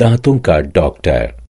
दांतों का डॉक्टर।